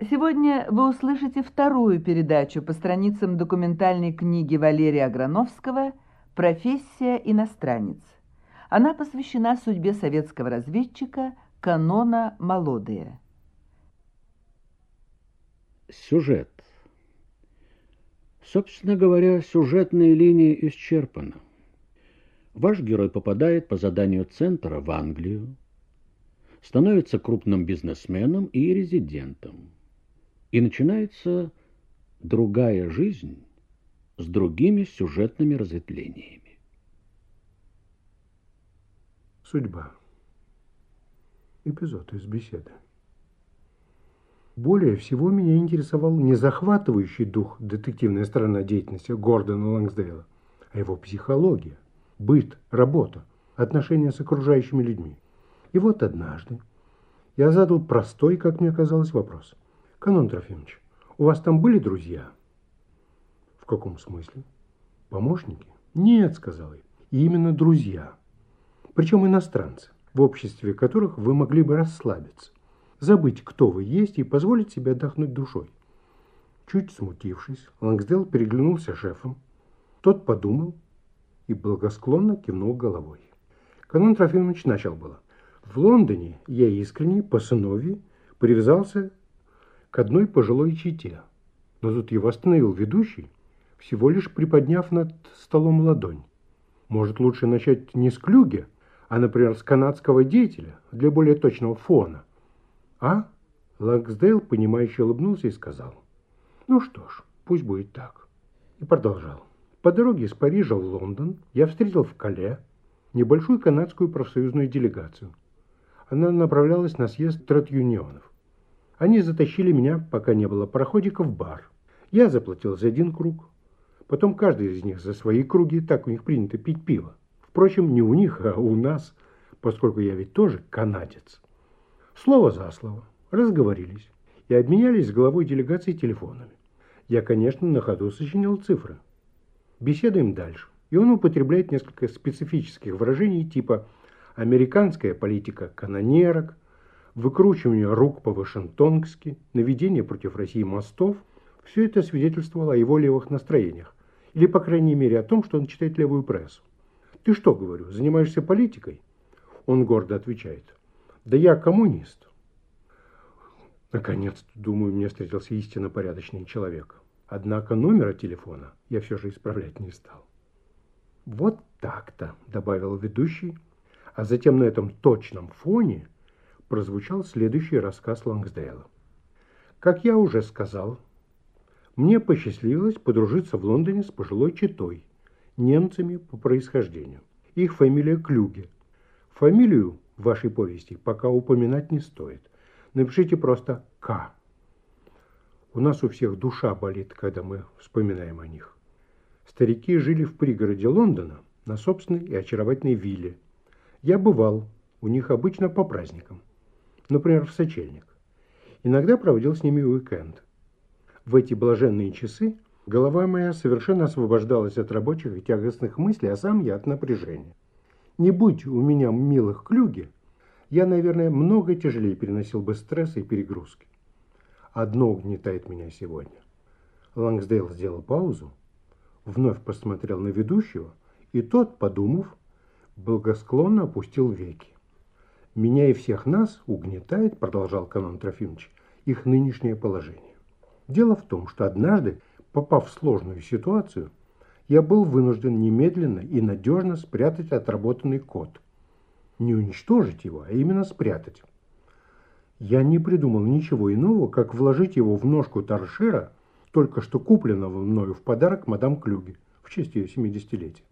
Сегодня вы услышите вторую передачу по страницам документальной книги Валерия Аграновского «Профессия иностранец». Она посвящена судьбе советского разведчика Канона Молодые. Сюжет. Собственно говоря, сюжетная линия исчерпана. Ваш герой попадает по заданию центра в Англию, становится крупным бизнесменом и резидентом. И начинается другая жизнь с другими сюжетными разветвлениями. Судьба. Эпизод из беседы. Более всего меня интересовал не захватывающий дух детективная сторона деятельности Гордона Лангсдейла, а его психология, быт, работа, отношения с окружающими людьми. И вот однажды я задал простой, как мне казалось, вопрос – Канон Трофимович, у вас там были друзья? В каком смысле? Помощники? Нет, сказал я. И именно друзья. Причем иностранцы, в обществе которых вы могли бы расслабиться, забыть, кто вы есть, и позволить себе отдохнуть душой. Чуть смутившись, Лангсдел переглянулся шефом. Тот подумал и благосклонно кивнул головой. Канон Трофимович начал было. В Лондоне я искренне, по сыновьи, привязался к одной пожилой чите. Но тут его остановил ведущий, всего лишь приподняв над столом ладонь. Может, лучше начать не с клюги, а, например, с канадского деятеля для более точного фона. А? Лаксдейл, понимающе улыбнулся и сказал. Ну что ж, пусть будет так. И продолжал. По дороге из Парижа в Лондон я встретил в Кале небольшую канадскую профсоюзную делегацию. Она направлялась на съезд трет-юнионов. Они затащили меня, пока не было проходика, в бар. Я заплатил за один круг. Потом каждый из них за свои круги, так у них принято пить пиво. Впрочем, не у них, а у нас, поскольку я ведь тоже канадец. Слово за слово. Разговорились и обменялись с главой делегации телефонами. Я, конечно, на ходу сочинял цифры. Беседуем дальше. И он употребляет несколько специфических выражений типа «американская политика канонерок», выкручивание рук по-вашингтонски, наведение против России мостов – все это свидетельствовало о его левых настроениях, или, по крайней мере, о том, что он читает левую прессу. «Ты что, — говорю, — занимаешься политикой?» Он гордо отвечает. «Да я коммунист». Наконец-то, думаю, мне встретился истинно порядочный человек. Однако номера телефона я все же исправлять не стал. «Вот так-то», — добавил ведущий, а затем на этом точном фоне – прозвучал следующий рассказ Лангсдейла. Как я уже сказал, мне посчастливилось подружиться в Лондоне с пожилой читой, немцами по происхождению. Их фамилия Клюге. Фамилию в вашей повести пока упоминать не стоит. Напишите просто «К». У нас у всех душа болит, когда мы вспоминаем о них. Старики жили в пригороде Лондона на собственной и очаровательной вилле. Я бывал у них обычно по праздникам например, в сочельник. Иногда проводил с ними уикенд. В эти блаженные часы голова моя совершенно освобождалась от рабочих и тягостных мыслей, а сам я от напряжения. Не будь у меня милых клюги, я, наверное, много тяжелее переносил бы стресс и перегрузки. Одно угнетает меня сегодня. Лангсдейл сделал паузу, вновь посмотрел на ведущего, и тот, подумав, благосклонно опустил веки. Меня и всех нас угнетает, продолжал канон Трофимович, их нынешнее положение. Дело в том, что однажды, попав в сложную ситуацию, я был вынужден немедленно и надежно спрятать отработанный код. Не уничтожить его, а именно спрятать. Я не придумал ничего иного, как вложить его в ножку торшера, только что купленного мною в подарок мадам Клюге в честь ее 70-летия.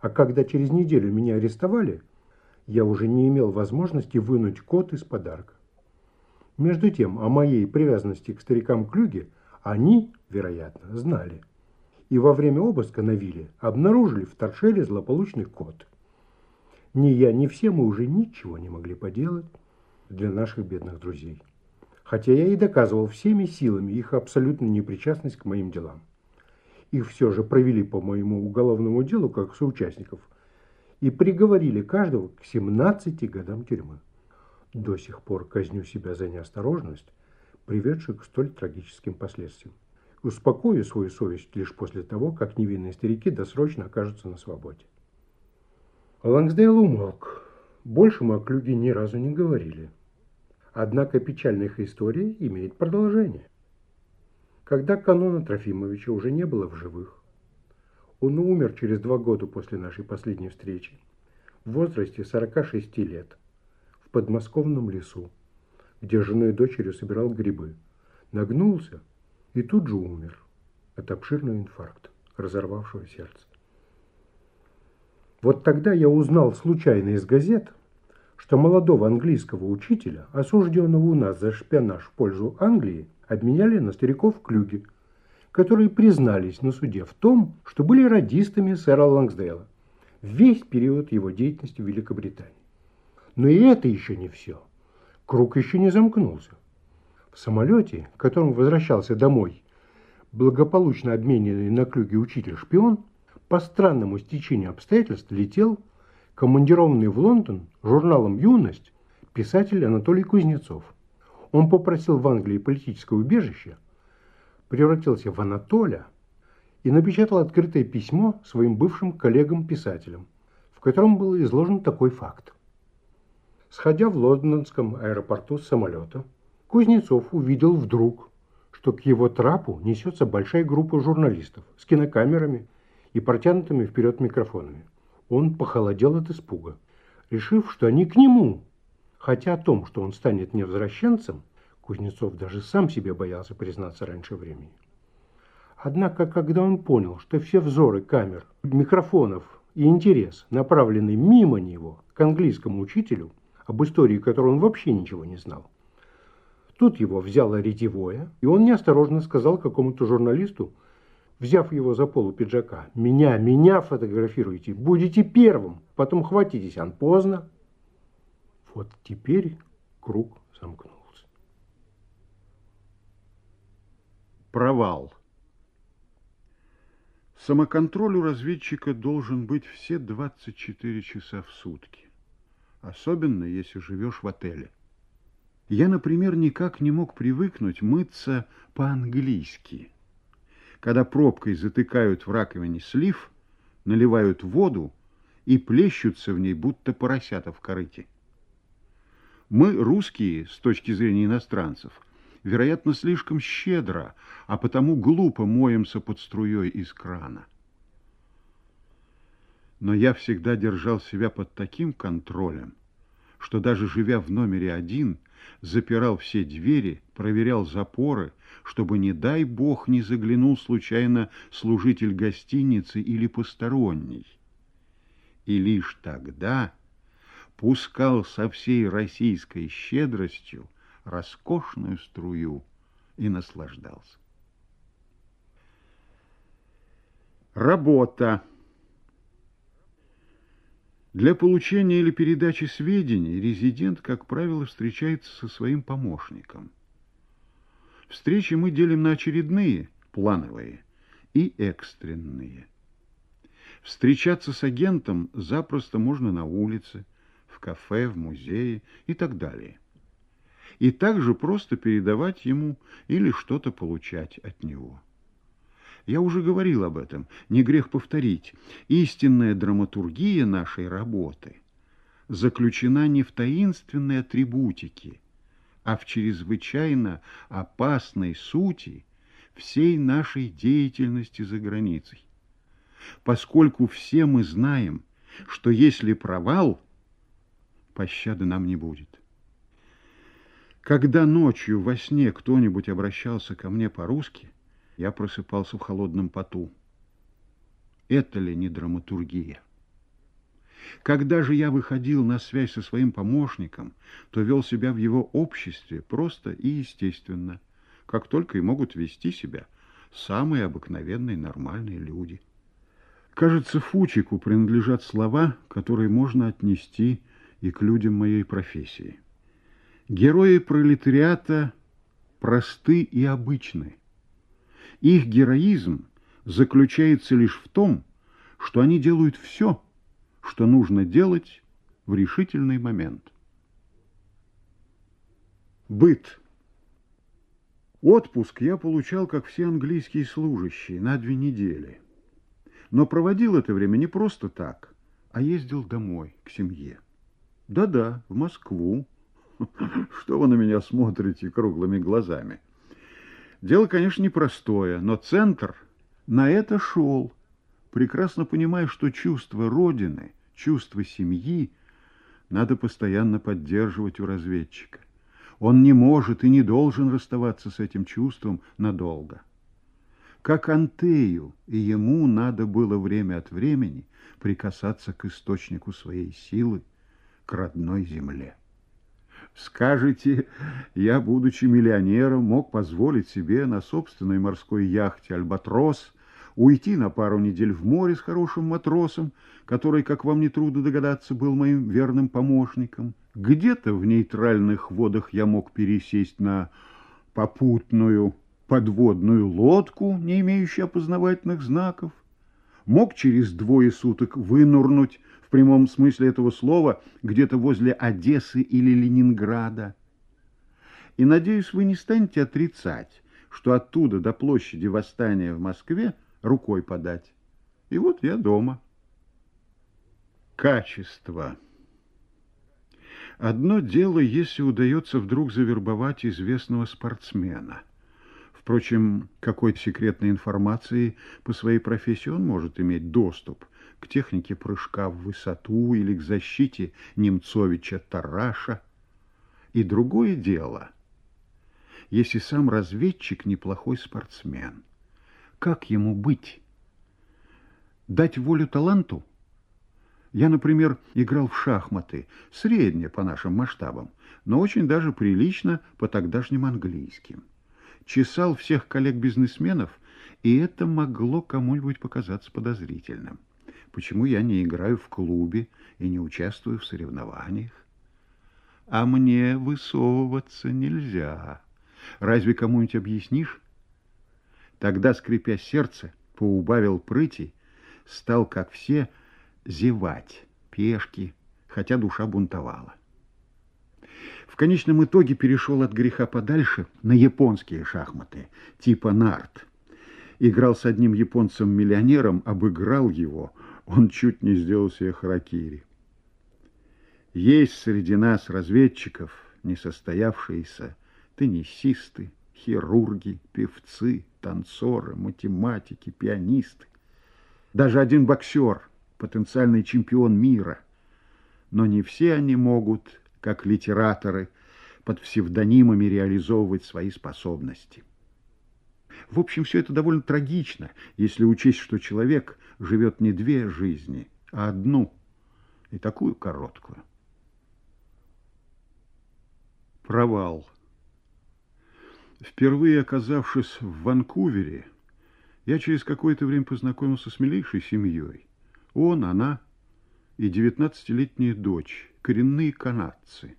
А когда через неделю меня арестовали – я уже не имел возможности вынуть кот из подарка. Между тем, о моей привязанности к старикам Клюге они, вероятно, знали. И во время обыска на вилле обнаружили в торшере злополучный кот. Ни я, ни все мы уже ничего не могли поделать для наших бедных друзей. Хотя я и доказывал всеми силами их абсолютную непричастность к моим делам. Их все же провели по моему уголовному делу как соучастников – и приговорили каждого к 17 годам тюрьмы. До сих пор казню себя за неосторожность, приведших к столь трагическим последствиям. Успокою свою совесть лишь после того, как невинные старики досрочно окажутся на свободе. Лангсдейл умолк. Больше мы о Клюге ни разу не говорили. Однако печальная их история имеет продолжение. Когда канона Трофимовича уже не было в живых, он умер через два года после нашей последней встречи, в возрасте 46 лет, в подмосковном лесу, где с женой и дочерью собирал грибы. Нагнулся и тут же умер от обширного инфаркта, разорвавшего сердце. Вот тогда я узнал случайно из газет, что молодого английского учителя, осужденного у нас за шпионаж в пользу Англии, обменяли на стариков Клюги, которые признались на суде в том, что были радистами сэра Лангсдейла весь период его деятельности в Великобритании. Но и это еще не все. Круг еще не замкнулся. В самолете, которым возвращался домой благополучно обмененный на Клюге учитель-шпион, по странному стечению обстоятельств летел командированный в Лондон журналом «Юность» писатель Анатолий Кузнецов. Он попросил в Англии политическое убежище, превратился в Анатоля и напечатал открытое письмо своим бывшим коллегам-писателям, в котором был изложен такой факт. Сходя в лондонском аэропорту с самолета, Кузнецов увидел вдруг, что к его трапу несется большая группа журналистов с кинокамерами и протянутыми вперед микрофонами. Он похолодел от испуга, решив, что они к нему. Хотя о том, что он станет невозвращенцем, Кузнецов даже сам себе боялся признаться раньше времени. Однако, когда он понял, что все взоры камер, микрофонов и интерес направлены мимо него к английскому учителю, об истории которой он вообще ничего не знал, тут его взяло ретевое, и он неосторожно сказал какому-то журналисту, взяв его за полу пиджака. «Меня, меня фотографируйте, будете первым, потом хватитесь, ан поздно». Вот теперь круг замкнулся. Провал. Самоконтроль у разведчика должен быть все 24 часа в сутки. Особенно, если живешь в отеле. Я, например, никак не мог привыкнуть мыться по-английски – когда пробкой затыкают в раковине слив, наливают воду и плещутся в ней, будто поросята в корыте. Мы, русские, с точки зрения иностранцев, вероятно, слишком щедро, а потому глупо моемся под струей из крана. Но я всегда держал себя под таким контролем, что даже живя в номере один, запирал все двери, проверял запоры, чтобы, не дай бог, не заглянул случайно служитель гостиницы или посторонний. И лишь тогда пускал со всей российской щедростью роскошную струю и наслаждался. Работа. Для получения или передачи сведений резидент, как правило, встречается со своим помощником. Встречи мы делим на очередные, плановые, и экстренные. Встречаться с агентом запросто можно на улице, в кафе, в музее и так далее. И также просто передавать ему или что-то получать от него. Я уже говорил об этом, не грех повторить. Истинная драматургия нашей работы заключена не в таинственной атрибутике, а в чрезвычайно опасной сути всей нашей деятельности за границей. Поскольку все мы знаем, что если провал, пощады нам не будет. Когда ночью во сне кто-нибудь обращался ко мне по-русски, я просыпался в холодном поту. Это ли не драматургия? Когда же я выходил на связь со своим помощником, то вел себя в его обществе просто и естественно, как только и могут вести себя самые обыкновенные нормальные люди. Кажется, Фучику принадлежат слова, которые можно отнести и к людям моей профессии. Герои пролетариата просты и обычны. Их героизм заключается лишь в том, что они делают все, что нужно делать в решительный момент. Быт. Отпуск я получал, как все английские служащие, на две недели. Но проводил это время не просто так, а ездил домой, к семье. Да-да, в Москву. Что вы на меня смотрите круглыми глазами? Дело, конечно, непростое, но центр на это шел, прекрасно понимая, что чувство Родины, чувство семьи надо постоянно поддерживать у разведчика. Он не может и не должен расставаться с этим чувством надолго. Как Антею, и ему надо было время от времени прикасаться к источнику своей силы, к родной земле. Скажете, я, будучи миллионером, мог позволить себе на собственной морской яхте «Альбатрос» уйти на пару недель в море с хорошим матросом, который, как вам не трудно догадаться, был моим верным помощником. Где-то в нейтральных водах я мог пересесть на попутную подводную лодку, не имеющую опознавательных знаков, мог через двое суток вынурнуть в прямом смысле этого слова где-то возле Одессы или Ленинграда. И, надеюсь, вы не станете отрицать, что оттуда до площади Восстания в Москве рукой подать. И вот я дома. Качество. Одно дело, если удается вдруг завербовать известного спортсмена. Впрочем, какой секретной информации по своей профессии он может иметь доступ к технике прыжка в высоту или к защите Немцовича Тараша. И другое дело, если сам разведчик неплохой спортсмен – как ему быть? Дать волю таланту? Я, например, играл в шахматы, средне по нашим масштабам, но очень даже прилично по тогдашним английским. Чесал всех коллег-бизнесменов, и это могло кому-нибудь показаться подозрительным. Почему я не играю в клубе и не участвую в соревнованиях? А мне высовываться нельзя. Разве кому-нибудь объяснишь? Тогда, скрипя сердце, поубавил прыти, стал, как все, зевать, пешки, хотя душа бунтовала. В конечном итоге перешел от греха подальше на японские шахматы, типа нарт. Играл с одним японцем-миллионером, обыграл его, он чуть не сделал себе харакири. Есть среди нас разведчиков, несостоявшиеся теннисисты, хирурги, певцы, танцоры, математики, пианисты. Даже один боксер, потенциальный чемпион мира. Но не все они могут, как литераторы, под псевдонимами реализовывать свои способности. В общем, все это довольно трагично, если учесть, что человек живет не две жизни, а одну, и такую короткую. Провал. Впервые оказавшись в Ванкувере, я через какое-то время познакомился с милейшей семьей. Он, она и девятнадцатилетняя дочь, коренные канадцы,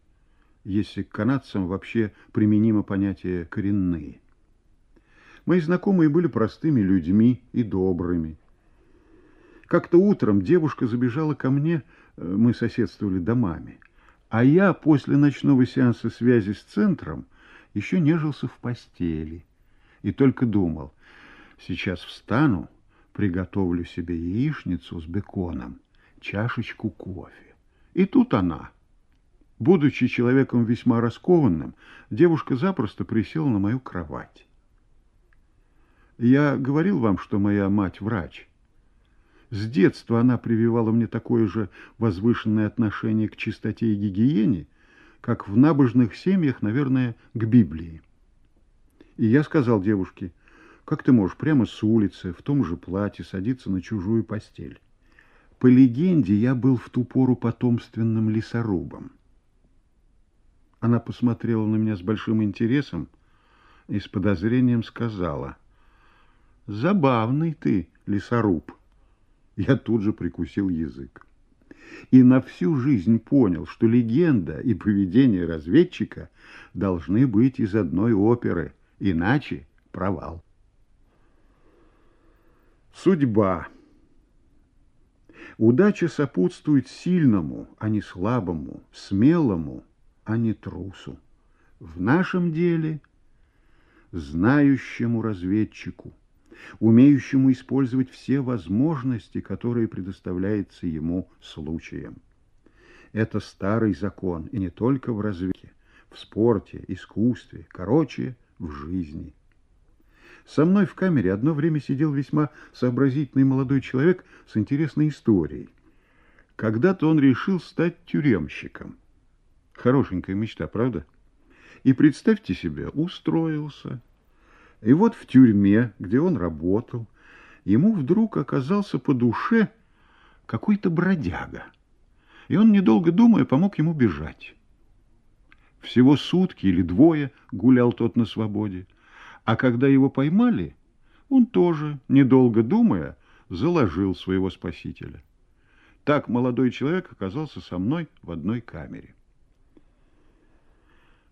если к канадцам вообще применимо понятие «коренные». Мои знакомые были простыми людьми и добрыми. Как-то утром девушка забежала ко мне, э, мы соседствовали домами, а я после ночного сеанса связи с центром – еще нежился в постели и только думал, сейчас встану, приготовлю себе яичницу с беконом, чашечку кофе. И тут она. Будучи человеком весьма раскованным, девушка запросто присела на мою кровать. Я говорил вам, что моя мать врач. С детства она прививала мне такое же возвышенное отношение к чистоте и гигиене, как в набожных семьях, наверное, к Библии. И я сказал девушке, как ты можешь прямо с улицы, в том же платье, садиться на чужую постель? По легенде, я был в ту пору потомственным лесорубом. Она посмотрела на меня с большим интересом и с подозрением сказала, «Забавный ты, лесоруб». Я тут же прикусил язык и на всю жизнь понял, что легенда и поведение разведчика должны быть из одной оперы, иначе провал. Судьба. Удача сопутствует сильному, а не слабому, смелому, а не трусу. В нашем деле знающему разведчику, умеющему использовать все возможности, которые предоставляется ему случаем. Это старый закон, и не только в разведке, в спорте, искусстве, короче, в жизни. Со мной в камере одно время сидел весьма сообразительный молодой человек с интересной историей. Когда-то он решил стать тюремщиком. Хорошенькая мечта, правда? И представьте себе, устроился. И вот в тюрьме, где он работал, ему вдруг оказался по душе какой-то бродяга. И он, недолго думая, помог ему бежать. Всего сутки или двое гулял тот на свободе. А когда его поймали, он тоже, недолго думая, заложил своего спасителя. Так молодой человек оказался со мной в одной камере.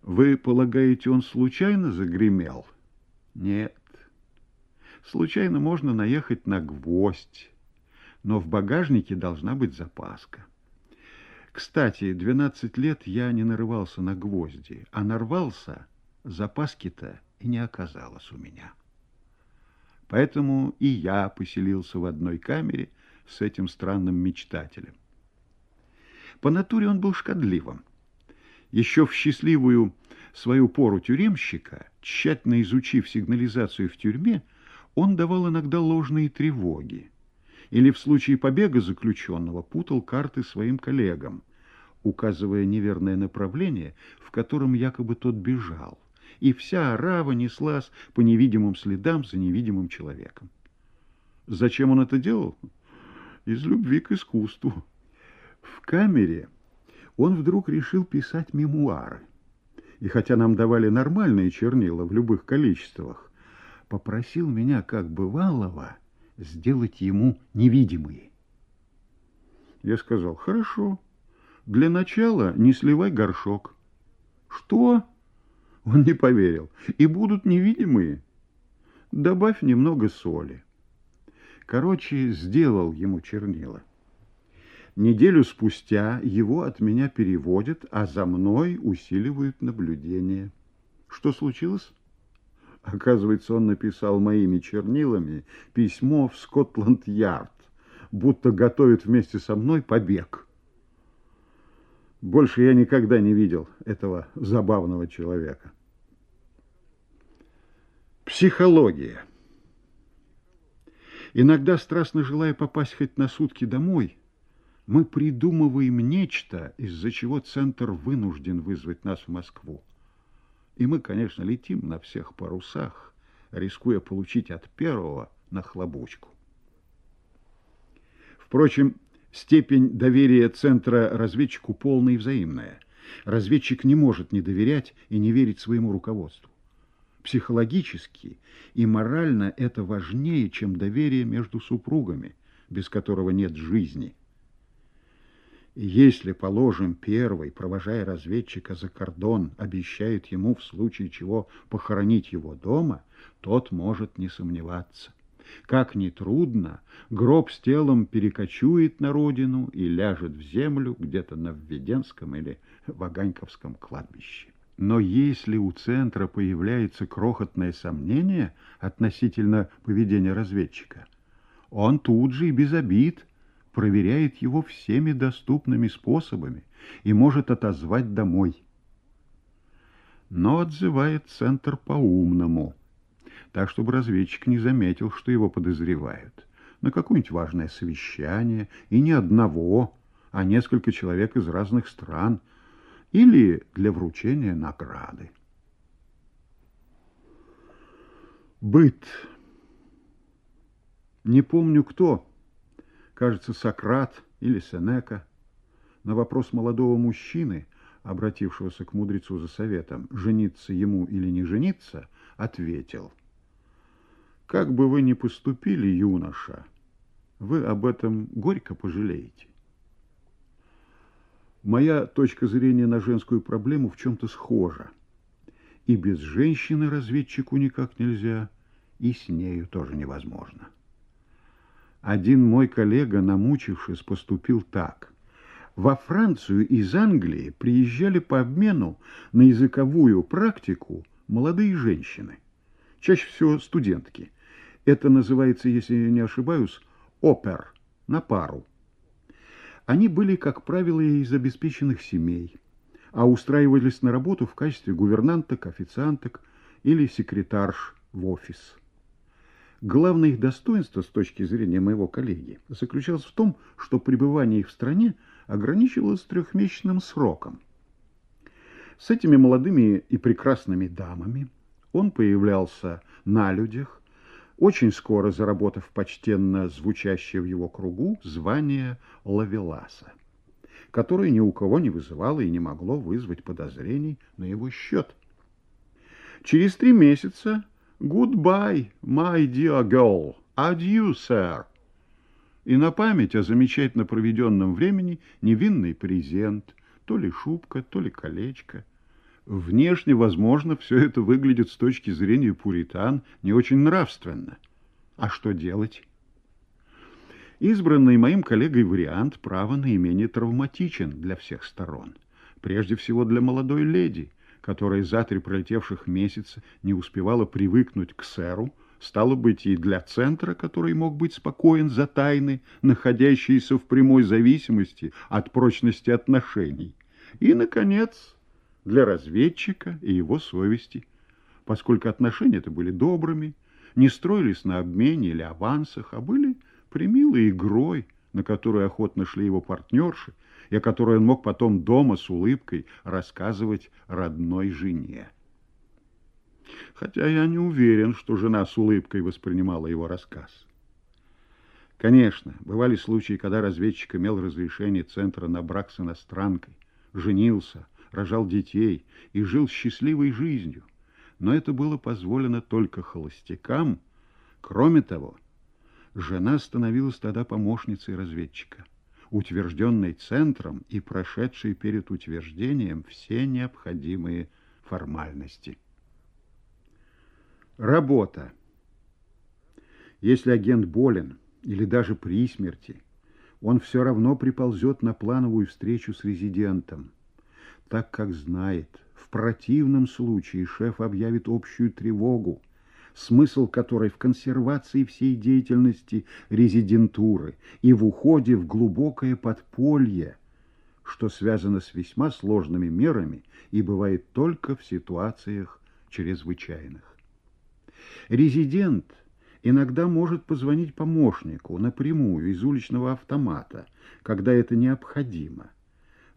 Вы полагаете, он случайно загремел? Нет. Случайно можно наехать на гвоздь, но в багажнике должна быть запаска. Кстати, 12 лет я не нарывался на гвозди, а нарвался, запаски-то и не оказалось у меня. Поэтому и я поселился в одной камере с этим странным мечтателем. По натуре он был шкодливым. Еще в счастливую свою пору тюремщика, тщательно изучив сигнализацию в тюрьме, он давал иногда ложные тревоги. Или в случае побега заключенного путал карты своим коллегам, указывая неверное направление, в котором якобы тот бежал и вся орава неслась по невидимым следам за невидимым человеком. Зачем он это делал? Из любви к искусству. В камере он вдруг решил писать мемуары. И хотя нам давали нормальные чернила в любых количествах, попросил меня, как бывалого, сделать ему невидимые. Я сказал, хорошо, для начала не сливай горшок. Что? Он не поверил. И будут невидимые. Добавь немного соли. Короче, сделал ему чернила. Неделю спустя его от меня переводят, а за мной усиливают наблюдение. Что случилось? Оказывается, он написал моими чернилами письмо в Скотланд-Ярд, будто готовит вместе со мной побег. Больше я никогда не видел этого забавного человека. Психология. Иногда, страстно желая попасть хоть на сутки домой, мы придумываем нечто, из-за чего центр вынужден вызвать нас в Москву. И мы, конечно, летим на всех парусах, рискуя получить от первого нахлобучку. Впрочем, степень доверия центра разведчику полная и взаимная. Разведчик не может не доверять и не верить своему руководству. Психологически и морально это важнее, чем доверие между супругами, без которого нет жизни. если, положим, первый, провожая разведчика за кордон, обещает ему в случае чего похоронить его дома, тот может не сомневаться. Как ни трудно, гроб с телом перекочует на родину и ляжет в землю где-то на Введенском или Ваганьковском кладбище. Но если у центра появляется крохотное сомнение относительно поведения разведчика, он тут же и без обид проверяет его всеми доступными способами и может отозвать домой. Но отзывает центр по-умному, так, чтобы разведчик не заметил, что его подозревают. На какое-нибудь важное совещание, и не одного, а несколько человек из разных стран – или для вручения награды. Быт. Не помню кто, кажется, Сократ или Сенека, на вопрос молодого мужчины, обратившегося к мудрецу за советом, жениться ему или не жениться, ответил, «Как бы вы ни поступили, юноша, вы об этом горько пожалеете. Моя точка зрения на женскую проблему в чем-то схожа. И без женщины разведчику никак нельзя, и с нею тоже невозможно. Один мой коллега, намучившись, поступил так. Во Францию из Англии приезжали по обмену на языковую практику молодые женщины. чаще всего студентки. Это называется, если я не ошибаюсь, опер, на пару. Они были, как правило, из обеспеченных семей, а устраивались на работу в качестве гувернанток, официанток или секретарш в офис. Главное их достоинство с точки зрения моего коллеги заключалось в том, что пребывание их в стране ограничивалось трехмесячным сроком. С этими молодыми и прекрасными дамами он появлялся на людях, очень скоро заработав почтенно звучащее в его кругу звание Лавеласа, которое ни у кого не вызывало и не могло вызвать подозрений на его счет. Через три месяца «Goodbye, my dear girl, adieu, sir», и на память о замечательно проведенном времени невинный презент, то ли шубка, то ли колечко. Внешне, возможно, все это выглядит с точки зрения пуритан не очень нравственно. А что делать? Избранный моим коллегой вариант права наименее травматичен для всех сторон. Прежде всего для молодой леди, которая за три пролетевших месяца не успевала привыкнуть к сэру, стало быть, и для центра, который мог быть спокоен за тайны, находящиеся в прямой зависимости от прочности отношений. И, наконец, для разведчика и его совести, поскольку отношения-то были добрыми, не строились на обмене или авансах, а были примилой игрой, на которую охотно шли его партнерши, и о которой он мог потом дома с улыбкой рассказывать родной жене. Хотя я не уверен, что жена с улыбкой воспринимала его рассказ. Конечно, бывали случаи, когда разведчик имел разрешение центра на брак с иностранкой, женился, рожал детей и жил счастливой жизнью. Но это было позволено только холостякам. Кроме того, жена становилась тогда помощницей разведчика, утвержденной центром и прошедшей перед утверждением все необходимые формальности. Работа. Если агент болен или даже при смерти, он все равно приползет на плановую встречу с резидентом так как знает, в противном случае шеф объявит общую тревогу, смысл которой в консервации всей деятельности резидентуры и в уходе в глубокое подполье, что связано с весьма сложными мерами и бывает только в ситуациях чрезвычайных. Резидент иногда может позвонить помощнику напрямую из уличного автомата, когда это необходимо,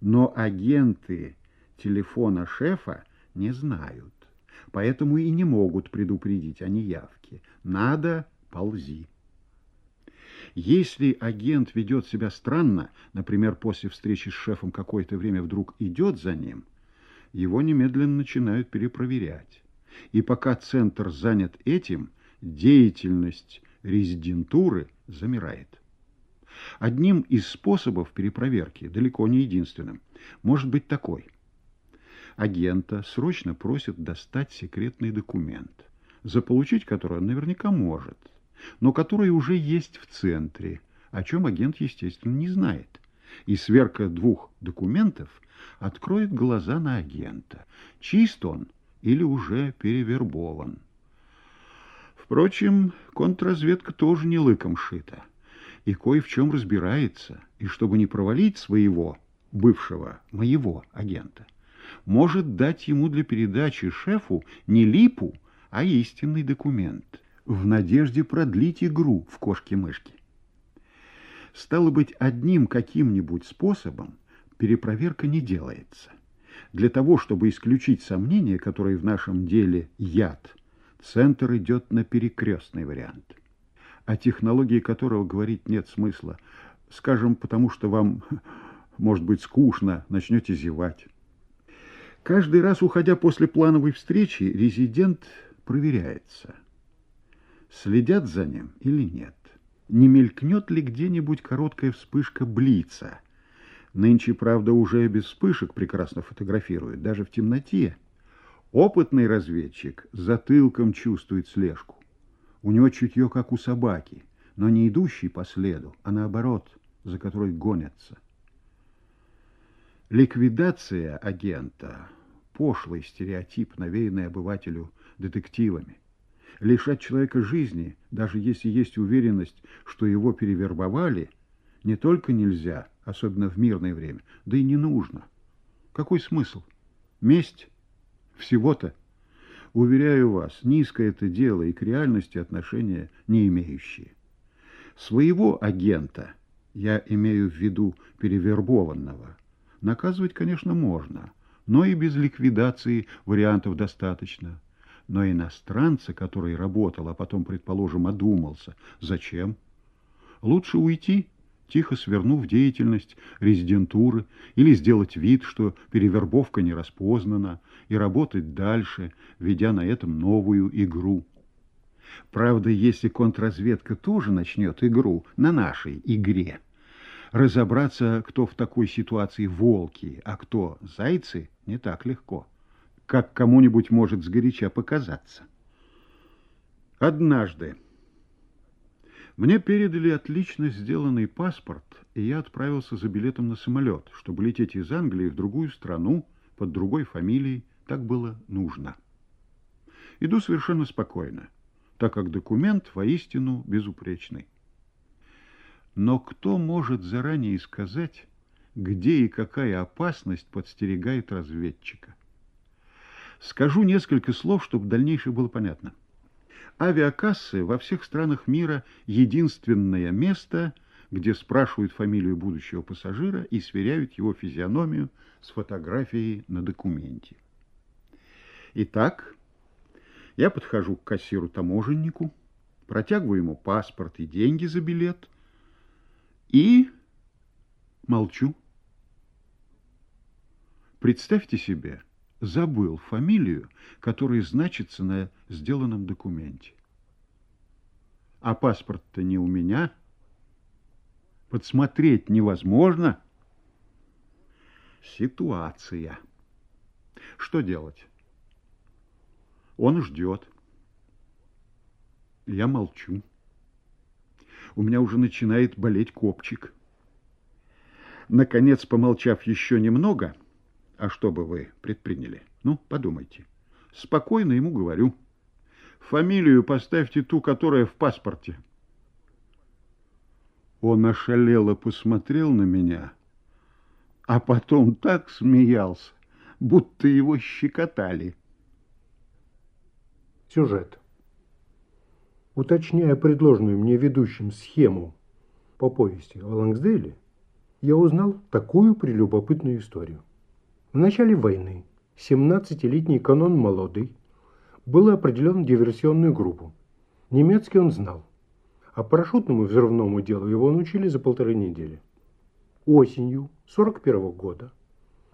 но агенты телефона шефа не знают, поэтому и не могут предупредить о неявке. Надо ползи. Если агент ведет себя странно, например, после встречи с шефом какое-то время вдруг идет за ним, его немедленно начинают перепроверять. И пока центр занят этим, деятельность резидентуры замирает. Одним из способов перепроверки, далеко не единственным, может быть такой – агента срочно просят достать секретный документ, заполучить который он наверняка может, но который уже есть в центре, о чем агент, естественно, не знает. И сверка двух документов откроет глаза на агента, чист он или уже перевербован. Впрочем, контрразведка тоже не лыком шита и кое в чем разбирается, и чтобы не провалить своего, бывшего, моего агента – может дать ему для передачи шефу не липу, а истинный документ, в надежде продлить игру в кошки-мышки. Стало быть, одним каким-нибудь способом перепроверка не делается. Для того, чтобы исключить сомнения, которые в нашем деле яд, центр идет на перекрестный вариант, о технологии которого говорить нет смысла, скажем, потому что вам, может быть, скучно, начнете зевать. Каждый раз, уходя после плановой встречи, резидент проверяется. Следят за ним или нет? Не мелькнет ли где-нибудь короткая вспышка блица? Нынче, правда, уже без вспышек прекрасно фотографируют, даже в темноте. Опытный разведчик затылком чувствует слежку. У него чутье, как у собаки, но не идущий по следу, а наоборот, за которой гонятся. Ликвидация агента – пошлый стереотип, навеянный обывателю детективами. Лишать человека жизни, даже если есть уверенность, что его перевербовали, не только нельзя, особенно в мирное время, да и не нужно. Какой смысл? Месть? Всего-то. Уверяю вас, низкое это дело и к реальности отношения не имеющие. Своего агента, я имею в виду перевербованного, наказывать, конечно, можно, но и без ликвидации вариантов достаточно. Но иностранца, который работал, а потом, предположим, одумался, зачем? Лучше уйти, тихо свернув деятельность резидентуры или сделать вид, что перевербовка не распознана, и работать дальше, ведя на этом новую игру. Правда, если контрразведка тоже начнет игру на нашей игре, разобраться, кто в такой ситуации волки, а кто зайцы, не так легко, как кому-нибудь может сгоряча показаться. Однажды мне передали отлично сделанный паспорт, и я отправился за билетом на самолет, чтобы лететь из Англии в другую страну под другой фамилией. Так было нужно. Иду совершенно спокойно, так как документ воистину безупречный. Но кто может заранее сказать, где и какая опасность подстерегает разведчика? Скажу несколько слов, чтобы дальнейшее было понятно. Авиакассы во всех странах мира единственное место, где спрашивают фамилию будущего пассажира и сверяют его физиономию с фотографией на документе. Итак, я подхожу к кассиру-таможеннику, протягиваю ему паспорт и деньги за билет и молчу. Представьте себе, забыл фамилию, которая значится на сделанном документе. А паспорт-то не у меня. Подсмотреть невозможно. Ситуация. Что делать? Он ждет. Я молчу. У меня уже начинает болеть копчик. Наконец, помолчав еще немного, а что бы вы предприняли? Ну, подумайте. Спокойно ему говорю. Фамилию поставьте ту, которая в паспорте. Он ошалело посмотрел на меня, а потом так смеялся, будто его щекотали. Сюжет. Уточняя предложенную мне ведущим схему по повести о Лангсдейле, я узнал такую прелюбопытную историю. В начале войны 17-летний канон Молодый был определен в диверсионную группу. Немецкий он знал, а парашютному взрывному делу его научили за полторы недели. Осенью 41 -го года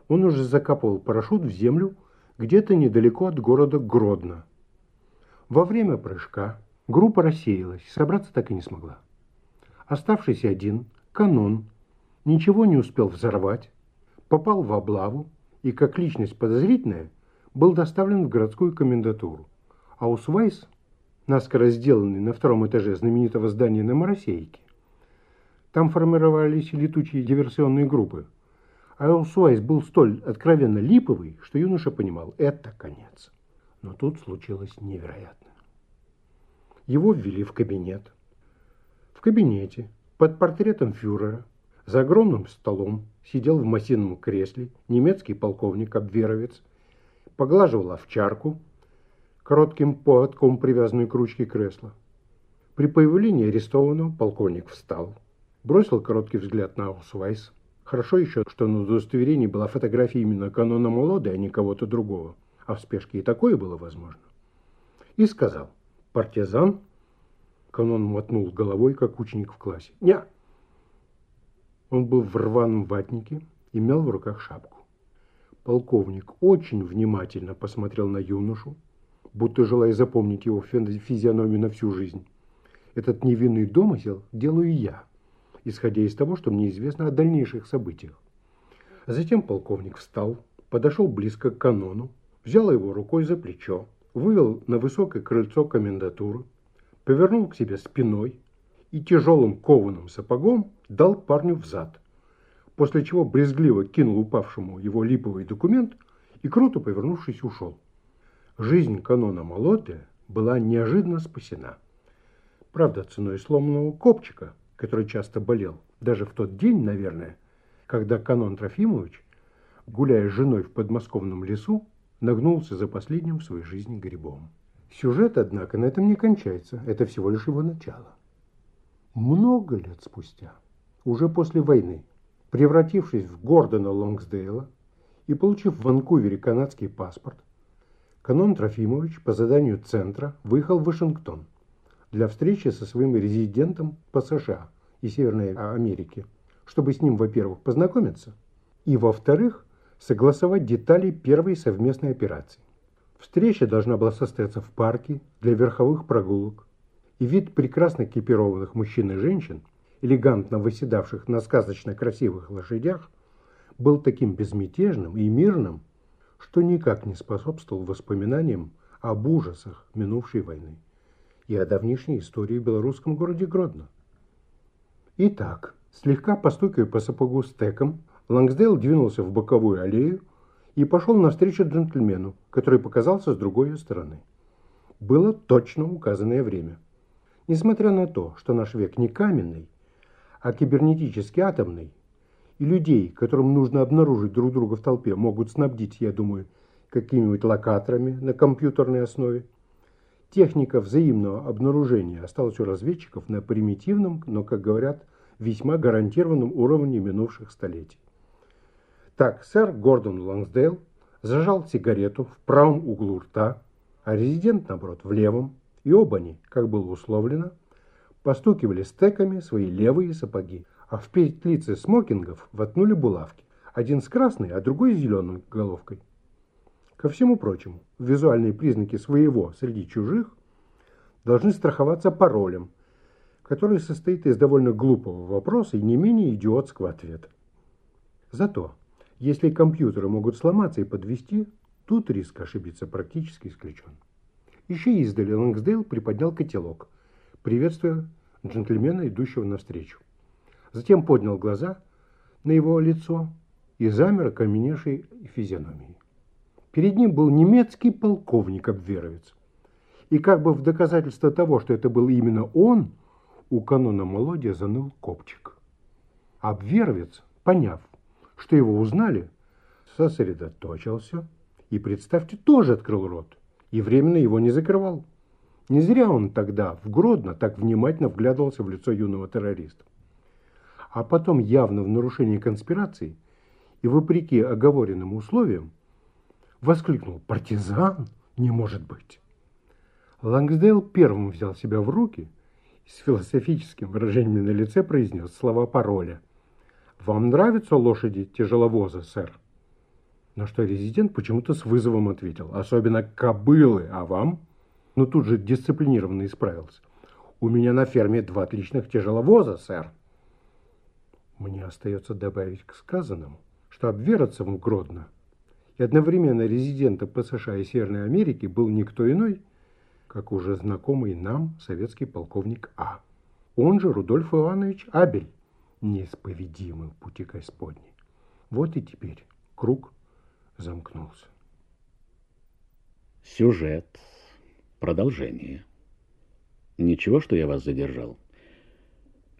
он уже закапывал парашют в землю где-то недалеко от города Гродно. Во время прыжка группа рассеялась, собраться так и не смогла. Оставшийся один, канон, ничего не успел взорвать, попал в облаву и как личность подозрительная был доставлен в городскую комендатуру. А Усвайс, наскоро сделанный на втором этаже знаменитого здания на Моросейке, там формировались летучие диверсионные группы, а Усвайс был столь откровенно липовый, что юноша понимал – это конец. Но тут случилось невероятное. Его ввели в кабинет. В кабинете под портретом фюрера за огромным столом сидел в массивном кресле немецкий полковник Обверовец, поглаживал овчарку, коротким поводком привязанную к ручке кресла. При появлении арестованного полковник встал, бросил короткий взгляд на Аусвайс. Хорошо еще, что на удостоверении была фотография именно канона Молоды, а не кого-то другого. А в спешке и такое было возможно. И сказал, партизан, канон мотнул головой, как ученик в классе. Ня, он был в рваном ватнике, имел в руках шапку. Полковник очень внимательно посмотрел на юношу, будто желая запомнить его физиономию на всю жизнь. Этот невинный домысел делаю я, исходя из того, что мне известно о дальнейших событиях. Затем полковник встал, подошел близко к канону, взял его рукой за плечо, вывел на высокое крыльцо комендатуры, повернул к себе спиной и тяжелым кованым сапогом дал парню в зад, после чего брезгливо кинул упавшему его липовый документ и, круто повернувшись, ушел. Жизнь канона Молоте была неожиданно спасена. Правда, ценой сломанного копчика, который часто болел, даже в тот день, наверное, когда канон Трофимович, гуляя с женой в подмосковном лесу, нагнулся за последним в своей жизни грибом. Сюжет, однако, на этом не кончается. Это всего лишь его начало. Много лет спустя, уже после войны, превратившись в Гордона Лонгсдейла и получив в Ванкувере канадский паспорт, Канон Трофимович по заданию Центра выехал в Вашингтон для встречи со своим резидентом по США и Северной Америке, чтобы с ним, во-первых, познакомиться, и, во-вторых, согласовать детали первой совместной операции. Встреча должна была состояться в парке для верховых прогулок, и вид прекрасно экипированных мужчин и женщин, элегантно выседавших на сказочно красивых лошадях, был таким безмятежным и мирным, что никак не способствовал воспоминаниям об ужасах минувшей войны и о давнишней истории в белорусском городе Гродно. Итак, слегка постукивая по сапогу стеком, Лангсдейл двинулся в боковую аллею и пошел навстречу джентльмену, который показался с другой стороны. Было точно указанное время. Несмотря на то, что наш век не каменный, а кибернетически атомный, и людей, которым нужно обнаружить друг друга в толпе, могут снабдить, я думаю, какими-нибудь локаторами на компьютерной основе, техника взаимного обнаружения осталась у разведчиков на примитивном, но, как говорят, весьма гарантированном уровне минувших столетий. Так, сэр Гордон Лансдейл зажал сигарету в правом углу рта, а резидент, наоборот, в левом, и оба они, как было условлено, постукивали стеками свои левые сапоги, а в петлице смокингов воткнули булавки, один с красной, а другой с зеленой головкой. Ко всему прочему, визуальные признаки своего среди чужих должны страховаться паролем, который состоит из довольно глупого вопроса и не менее идиотского ответа. Зато если компьютеры могут сломаться и подвести, тут риск ошибиться практически исключен. Еще издали Лангсдейл приподнял котелок, приветствуя джентльмена, идущего навстречу. Затем поднял глаза на его лицо и замер окаменевшей физиономией. Перед ним был немецкий полковник-обверовец. И как бы в доказательство того, что это был именно он, у канона Молодия заныл копчик. Обверовец, поняв, что его узнали, сосредоточился и, представьте, тоже открыл рот и временно его не закрывал. Не зря он тогда в Гродно так внимательно вглядывался в лицо юного террориста. А потом, явно в нарушении конспирации и вопреки оговоренным условиям, воскликнул «Партизан? Не может быть!» Лангсдейл первым взял себя в руки и с философическим выражением на лице произнес слова пароля – «Вам нравятся лошади тяжеловоза, сэр?» На что резидент почему-то с вызовом ответил. «Особенно кобылы, а вам?» Ну тут же дисциплинированно исправился. «У меня на ферме два отличных тяжеловоза, сэр». Мне остается добавить к сказанному, что Обверовцем Гродно и одновременно резидентом по США и Северной Америки был никто иной, как уже знакомый нам советский полковник А. Он же Рудольф Иванович Абель неисповедимы пути Господни. Вот и теперь круг замкнулся. Сюжет. Продолжение. Ничего, что я вас задержал.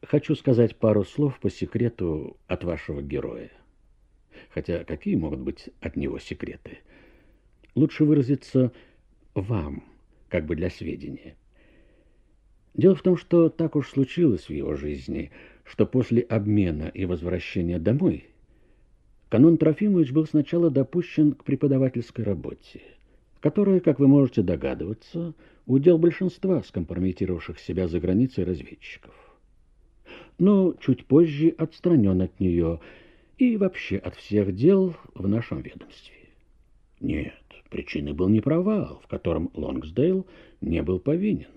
Хочу сказать пару слов по секрету от вашего героя. Хотя какие могут быть от него секреты? Лучше выразиться вам, как бы для сведения. Дело в том, что так уж случилось в его жизни – что после обмена и возвращения домой Канон Трофимович был сначала допущен к преподавательской работе, которая, как вы можете догадываться, удел большинства скомпрометировавших себя за границей разведчиков. Но чуть позже отстранен от нее и вообще от всех дел в нашем ведомстве. Нет, причиной был не провал, в котором Лонгсдейл не был повинен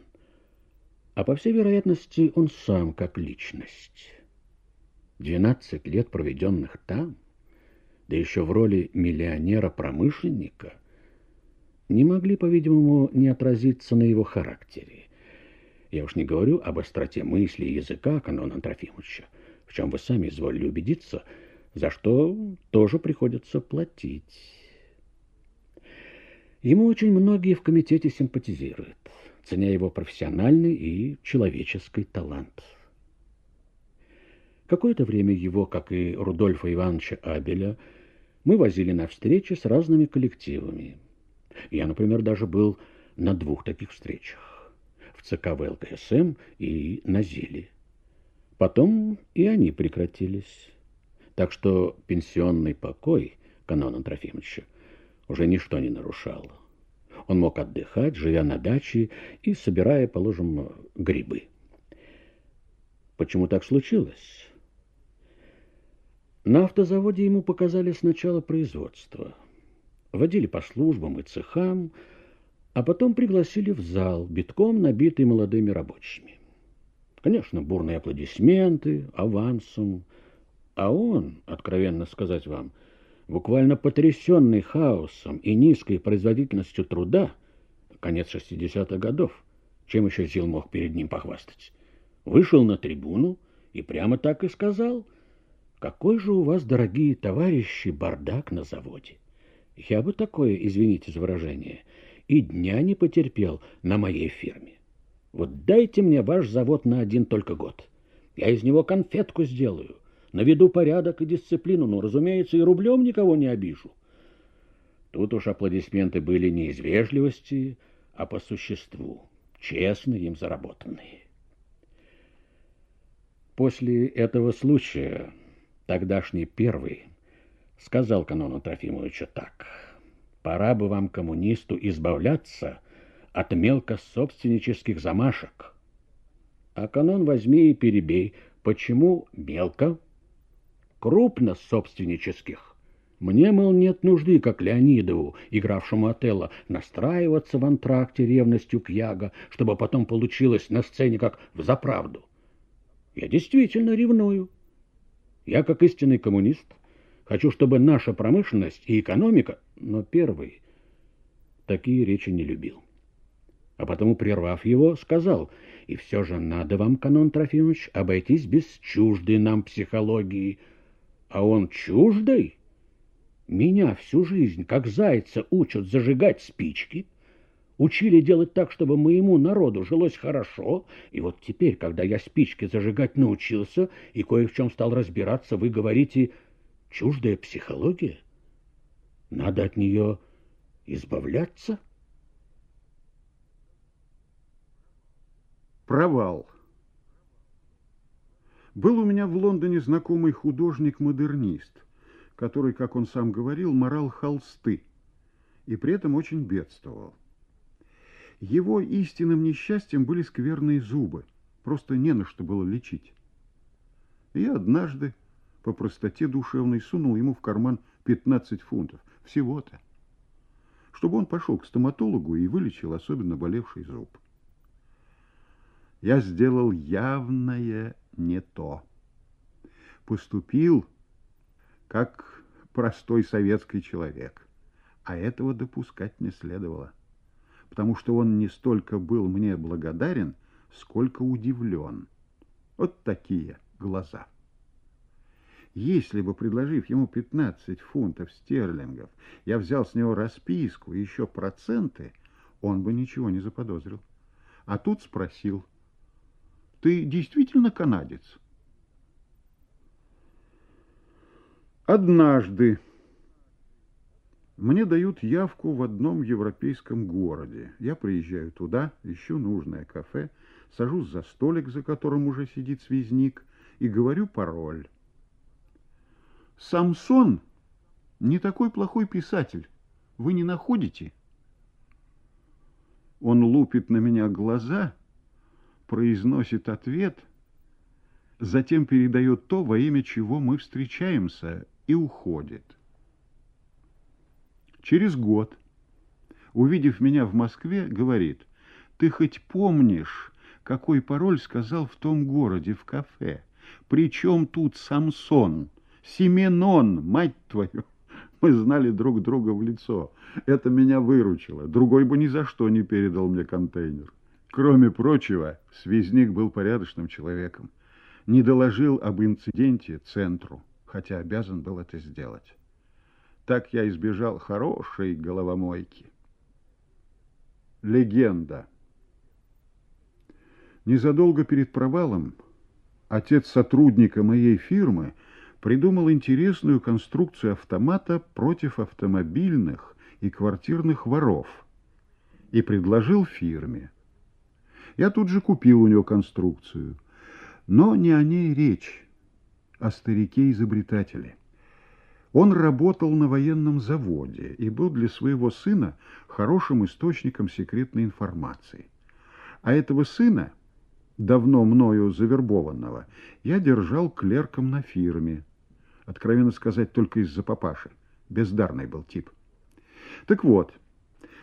а по всей вероятности он сам как личность. Двенадцать лет, проведенных там, да еще в роли миллионера-промышленника, не могли, по-видимому, не отразиться на его характере. Я уж не говорю об остроте мысли и языка канона Трофимовича, в чем вы сами изволили убедиться, за что тоже приходится платить. Ему очень многие в комитете симпатизируют, ценя его профессиональный и человеческий талант. Какое-то время его, как и Рудольфа Ивановича Абеля, мы возили на встречи с разными коллективами. Я, например, даже был на двух таких встречах. В ЦК ВЛКСМ и на Зиле. Потом и они прекратились. Так что пенсионный покой канона Трофимовича уже ничто не нарушало. Он мог отдыхать, живя на даче и собирая, положим, грибы. Почему так случилось? На автозаводе ему показали сначала производство. Водили по службам и цехам, а потом пригласили в зал, битком набитый молодыми рабочими. Конечно, бурные аплодисменты, авансом. А он, откровенно сказать вам, буквально потрясенный хаосом и низкой производительностью труда, конец 60-х годов, чем еще Зил мог перед ним похвастать, вышел на трибуну и прямо так и сказал – какой же у вас, дорогие товарищи, бардак на заводе. Я бы такое, извините за выражение, и дня не потерпел на моей фирме. Вот дайте мне ваш завод на один только год. Я из него конфетку сделаю, наведу порядок и дисциплину, но, разумеется, и рублем никого не обижу. Тут уж аплодисменты были не из вежливости, а по существу, честные им заработанные. После этого случая тогдашний первый, сказал канону Трофимовичу так. «Пора бы вам, коммунисту, избавляться от мелкособственнических замашек». А канон возьми и перебей. Почему мелко? Крупно собственнических. Мне, мол, нет нужды, как Леонидову, игравшему Отелло, настраиваться в антракте ревностью к Яго, чтобы потом получилось на сцене как в заправду. Я действительно ревную. Я, как истинный коммунист, хочу, чтобы наша промышленность и экономика, но первый такие речи не любил. А потому, прервав его, сказал, и все же надо вам, Канон Трофимович, обойтись без чуждой нам психологии. А он чуждой? Меня всю жизнь, как зайца, учат зажигать спички — учили делать так, чтобы моему народу жилось хорошо, и вот теперь, когда я спички зажигать научился и кое в чем стал разбираться, вы говорите «чуждая психология»? Надо от нее избавляться? Провал. Был у меня в Лондоне знакомый художник-модернист, который, как он сам говорил, морал холсты и при этом очень бедствовал. Его истинным несчастьем были скверные зубы. Просто не на что было лечить. И однажды по простоте душевной сунул ему в карман 15 фунтов. Всего-то. Чтобы он пошел к стоматологу и вылечил особенно болевший зуб. Я сделал явное не то. Поступил как простой советский человек. А этого допускать не следовало потому что он не столько был мне благодарен, сколько удивлен. Вот такие глаза. Если бы, предложив ему 15 фунтов стерлингов, я взял с него расписку и еще проценты, он бы ничего не заподозрил. А тут спросил, ты действительно канадец? Однажды мне дают явку в одном европейском городе. Я приезжаю туда, ищу нужное кафе, сажусь за столик, за которым уже сидит связник, и говорю пароль. Самсон не такой плохой писатель. Вы не находите? Он лупит на меня глаза, произносит ответ, затем передает то, во имя чего мы встречаемся, и уходит. Через год, увидев меня в Москве, говорит, «Ты хоть помнишь, какой пароль сказал в том городе, в кафе? Причем тут Самсон, Семенон, мать твою!» Мы знали друг друга в лицо. Это меня выручило. Другой бы ни за что не передал мне контейнер. Кроме прочего, связник был порядочным человеком. Не доложил об инциденте центру, хотя обязан был это сделать. Так я избежал хорошей головомойки. легенда. Незадолго перед провалом отец сотрудника моей фирмы придумал интересную конструкцию автомата против автомобильных и квартирных воров и предложил фирме. Я тут же купил у него конструкцию, но не о ней речь, а старике-изобретателе. Он работал на военном заводе и был для своего сына хорошим источником секретной информации. А этого сына, давно мною завербованного, я держал клерком на фирме. Откровенно сказать, только из-за папаши. Бездарный был тип. Так вот,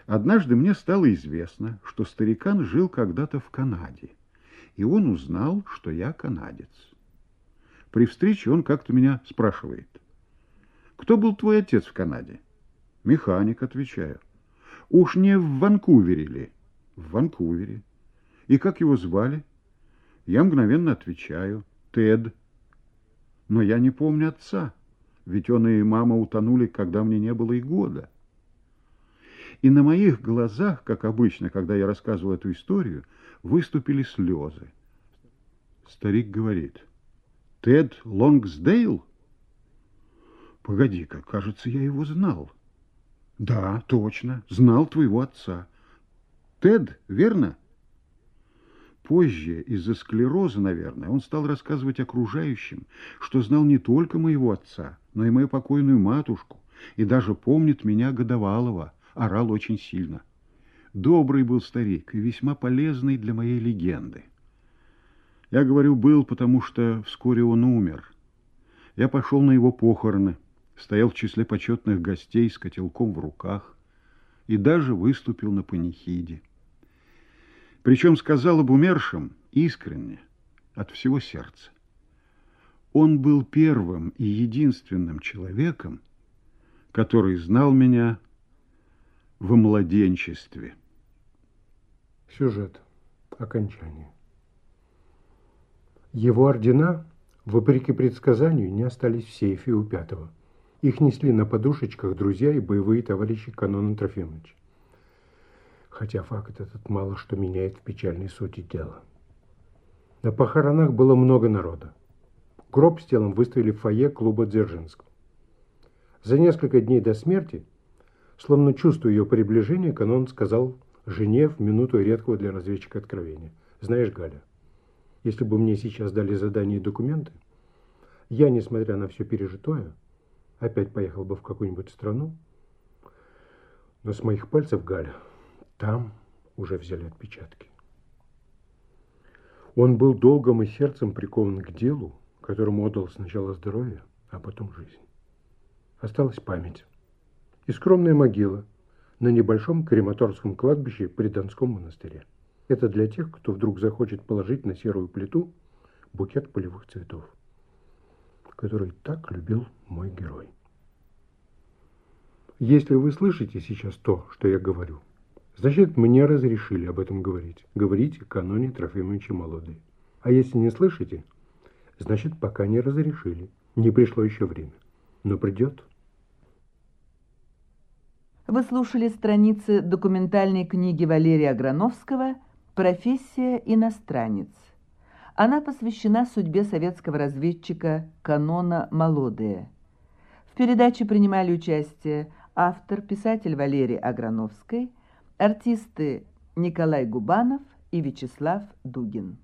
однажды мне стало известно, что старикан жил когда-то в Канаде, и он узнал, что я канадец. При встрече он как-то меня спрашивает – кто был твой отец в Канаде? Механик, отвечаю. Уж не в Ванкувере ли? В Ванкувере. И как его звали? Я мгновенно отвечаю. Тед. Но я не помню отца, ведь он и мама утонули, когда мне не было и года. И на моих глазах, как обычно, когда я рассказывал эту историю, выступили слезы. Старик говорит, «Тед Лонгсдейл?» Погоди-ка, кажется, я его знал. Да, точно, знал твоего отца. Тед, верно? Позже, из-за склероза, наверное, он стал рассказывать окружающим, что знал не только моего отца, но и мою покойную матушку, и даже помнит меня годовалого, орал очень сильно. Добрый был старик и весьма полезный для моей легенды. Я говорю «был», потому что вскоре он умер. Я пошел на его похороны, стоял в числе почетных гостей с котелком в руках и даже выступил на панихиде. Причем сказал об умершем искренне, от всего сердца. Он был первым и единственным человеком, который знал меня во младенчестве. Сюжет. Окончание. Его ордена, вопреки предсказанию, не остались в сейфе у пятого. Их несли на подушечках друзья и боевые товарищи канона Трофимовича. Хотя факт этот мало что меняет в печальной сути дела. На похоронах было много народа. Гроб с телом выставили в фойе клуба Дзержинского. За несколько дней до смерти, словно чувствуя ее приближение, канон сказал жене в минуту редкого для разведчика откровения. «Знаешь, Галя, если бы мне сейчас дали задание и документы, я, несмотря на все пережитое, опять поехал бы в какую-нибудь страну, но с моих пальцев, Галя, там уже взяли отпечатки. Он был долгом и сердцем прикован к делу, которому отдал сначала здоровье, а потом жизнь. Осталась память и скромная могила на небольшом крематорском кладбище при Донском монастыре. Это для тех, кто вдруг захочет положить на серую плиту букет полевых цветов который так любил мой герой. Если вы слышите сейчас то, что я говорю, значит, мне разрешили об этом говорить. Говорите каноне Трофимовича Молодой. А если не слышите, значит, пока не разрешили. Не пришло еще время. Но придет. Вы слушали страницы документальной книги Валерия Аграновского «Профессия иностранец». Она посвящена судьбе советского разведчика Канона Молодые. В передаче принимали участие автор, писатель Валерий Аграновский, артисты Николай Губанов и Вячеслав Дугин.